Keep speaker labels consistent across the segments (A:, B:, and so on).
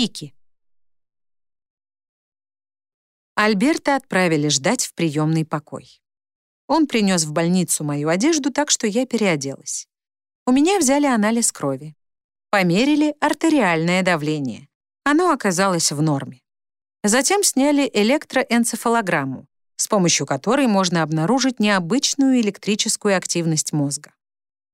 A: пики. Альберта отправили ждать в приемный покой. Он принес в больницу мою одежду, так что я переоделась. У меня взяли анализ крови. Померили артериальное давление. Оно оказалось в норме. Затем сняли электроэнцефалограмму, с помощью которой можно обнаружить необычную электрическую активность мозга.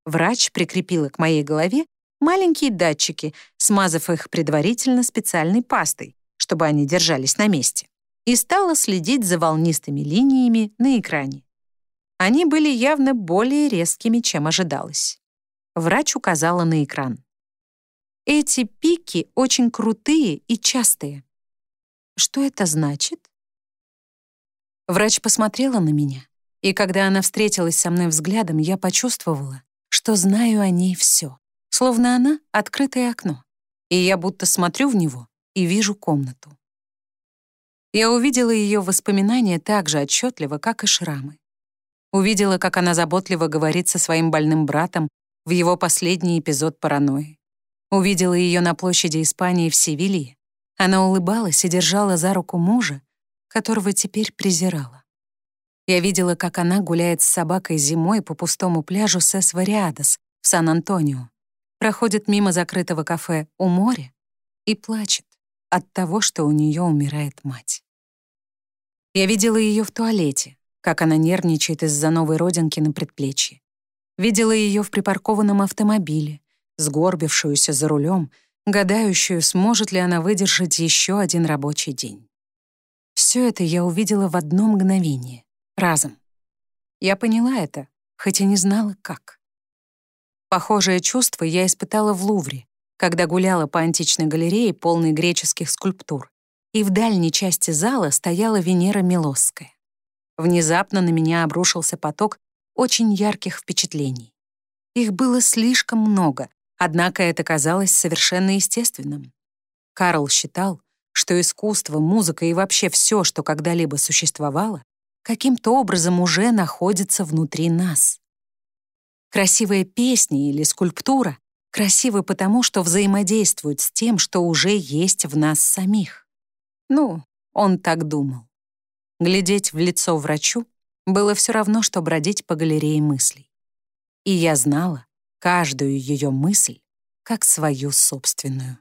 A: Врач прикрепила к моей голове маленькие датчики, смазав их предварительно специальной пастой, чтобы они держались на месте, и стала следить за волнистыми линиями на экране. Они были явно более резкими, чем ожидалось. Врач указала на экран. Эти пики очень крутые и частые. Что это значит? Врач посмотрела на меня, и когда она встретилась со мной взглядом, я почувствовала, что знаю о ней все, словно она — открытое окно, и я будто смотрю в него и вижу комнату. Я увидела ее воспоминания так же отчетливо, как и шрамы. Увидела, как она заботливо говорит со своим больным братом в его последний эпизод паранойи. Увидела ее на площади Испании в Севилье. Она улыбалась и держала за руку мужа, которого теперь презирала. Я видела, как она гуляет с собакой зимой по пустому пляжу Сес-Вариадос в Сан-Антонио, проходит мимо закрытого кафе у моря и плачет от того, что у нее умирает мать. Я видела ее в туалете, как она нервничает из-за новой родинки на предплечье. Видела ее в припаркованном автомобиле, сгорбившуюся за рулем, гадающую, сможет ли она выдержать еще один рабочий день. Все это я увидела в одно мгновение, разом. Я поняла это, хотя не знала, как. Похожее чувство я испытала в Лувре, когда гуляла по античной галерее, полной греческих скульптур, и в дальней части зала стояла Венера Милосская. Внезапно на меня обрушился поток очень ярких впечатлений. Их было слишком много, однако это казалось совершенно естественным. Карл считал, что искусство, музыка и вообще все, что когда-либо существовало, каким-то образом уже находится внутри нас. Красивая песня или скульптура красивы потому, что взаимодействуют с тем, что уже есть в нас самих. Ну, он так думал. Глядеть в лицо врачу было все равно, что бродить по галерее мыслей. И я знала каждую ее мысль как свою собственную.